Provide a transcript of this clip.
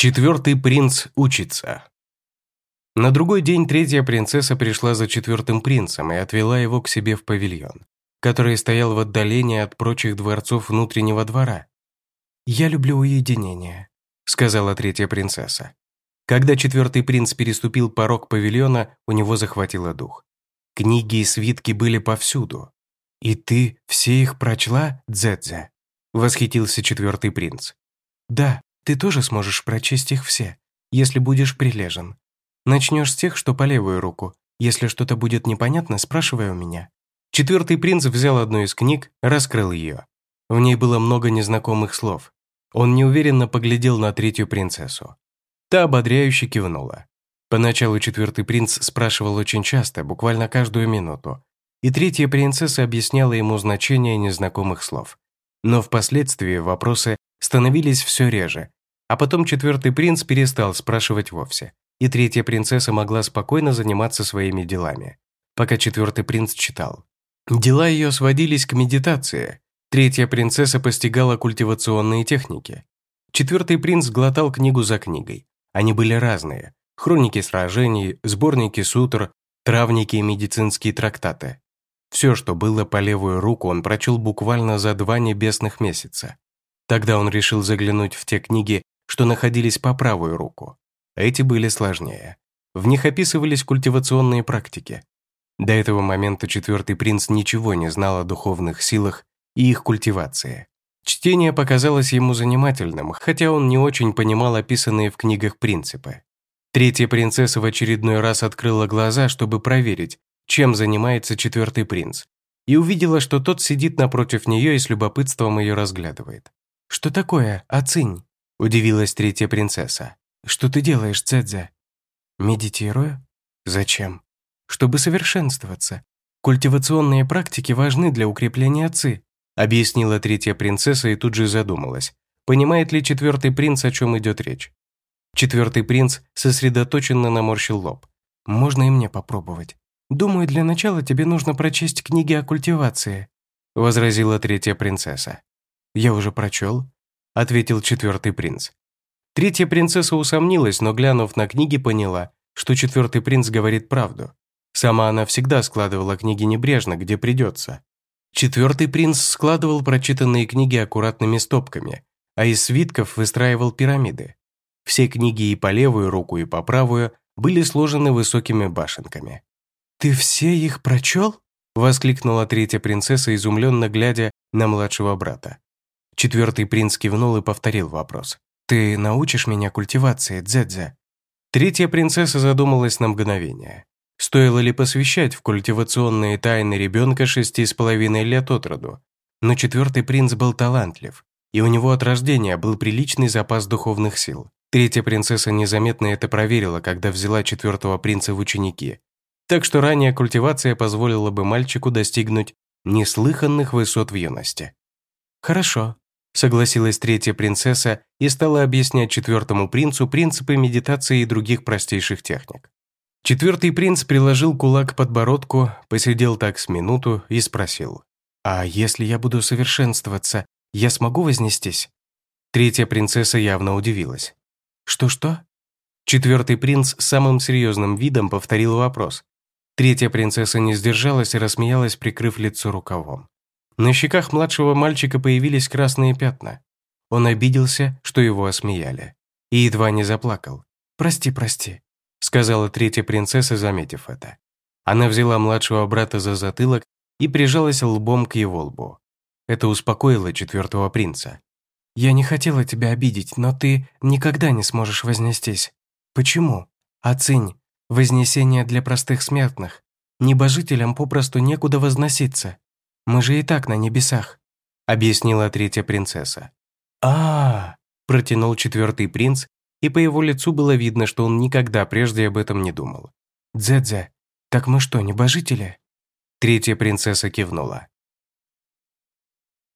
Четвертый принц учится. На другой день третья принцесса пришла за четвертым принцем и отвела его к себе в павильон, который стоял в отдалении от прочих дворцов внутреннего двора. «Я люблю уединение», — сказала третья принцесса. Когда четвертый принц переступил порог павильона, у него захватило дух. Книги и свитки были повсюду. «И ты все их прочла, Дзэдзе?» — восхитился четвертый принц. «Да, ты тоже сможешь прочесть их все, если будешь прилежен. Начнешь с тех, что по левую руку. Если что-то будет непонятно, спрашивай у меня». Четвертый принц взял одну из книг, раскрыл ее. В ней было много незнакомых слов. Он неуверенно поглядел на третью принцессу. Та ободряюще кивнула. Поначалу четвертый принц спрашивал очень часто, буквально каждую минуту, и третья принцесса объясняла ему значение незнакомых слов. Но впоследствии вопросы становились все реже, а потом четвертый принц перестал спрашивать вовсе, и третья принцесса могла спокойно заниматься своими делами, пока четвертый принц читал. Дела ее сводились к медитации. Третья принцесса постигала культивационные техники. Четвертый принц глотал книгу за книгой. Они были разные. Хроники сражений, сборники сутр, травники и медицинские трактаты. Все, что было по левую руку, он прочел буквально за два небесных месяца. Тогда он решил заглянуть в те книги, что находились по правую руку. Эти были сложнее. В них описывались культивационные практики. До этого момента четвертый принц ничего не знал о духовных силах и их культивации. Чтение показалось ему занимательным, хотя он не очень понимал описанные в книгах принципы. Третья принцесса в очередной раз открыла глаза, чтобы проверить, чем занимается четвертый принц, и увидела, что тот сидит напротив нее и с любопытством ее разглядывает. «Что такое, Ацинь?» – удивилась третья принцесса. «Что ты делаешь, Цедзе?» «Медитирую? Зачем?» «Чтобы совершенствоваться. Культивационные практики важны для укрепления отцы», объяснила третья принцесса и тут же задумалась. Понимает ли четвертый принц, о чем идет речь? Четвертый принц сосредоточенно наморщил лоб. «Можно и мне попробовать. Думаю, для начала тебе нужно прочесть книги о культивации», возразила третья принцесса. «Я уже прочел», — ответил четвертый принц. Третья принцесса усомнилась, но, глянув на книги, поняла, что четвертый принц говорит правду. Сама она всегда складывала книги небрежно, где придется. Четвертый принц складывал прочитанные книги аккуратными стопками, а из свитков выстраивал пирамиды. Все книги и по левую руку, и по правую были сложены высокими башенками. «Ты все их прочел?» – воскликнула третья принцесса, изумленно глядя на младшего брата. Четвертый принц кивнул и повторил вопрос. «Ты научишь меня культивации, Дзэдзе?» Третья принцесса задумалась на мгновение. Стоило ли посвящать в культивационные тайны ребенка шести с половиной лет от роду? Но четвертый принц был талантлив, и у него от рождения был приличный запас духовных сил. Третья принцесса незаметно это проверила, когда взяла четвертого принца в ученики. Так что ранняя культивация позволила бы мальчику достигнуть неслыханных высот в юности. «Хорошо», согласилась третья принцесса и стала объяснять четвертому принцу принципы медитации и других простейших техник. Четвертый принц приложил кулак к подбородку, посидел так с минуту и спросил, «А если я буду совершенствоваться, я смогу вознестись?» Третья принцесса явно удивилась. «Что-что?» Четвертый принц самым серьезным видом повторил вопрос. Третья принцесса не сдержалась и рассмеялась, прикрыв лицо рукавом. На щеках младшего мальчика появились красные пятна. Он обиделся, что его осмеяли. И едва не заплакал. «Прости, прости», — сказала третья принцесса, заметив это. Она взяла младшего брата за затылок и прижалась лбом к его лбу. Это успокоило четвертого принца. «Я не хотела тебя обидеть, но ты никогда не сможешь вознестись. Почему? Оцень, вознесение для простых смертных. Небожителям попросту некуда возноситься. Мы же и так на небесах», — объяснила третья принцесса. а, -а, -а протянул четвертый принц, и по его лицу было видно, что он никогда прежде об этом не думал. «Дзэдзе, так мы что, небожители?» Третья принцесса кивнула.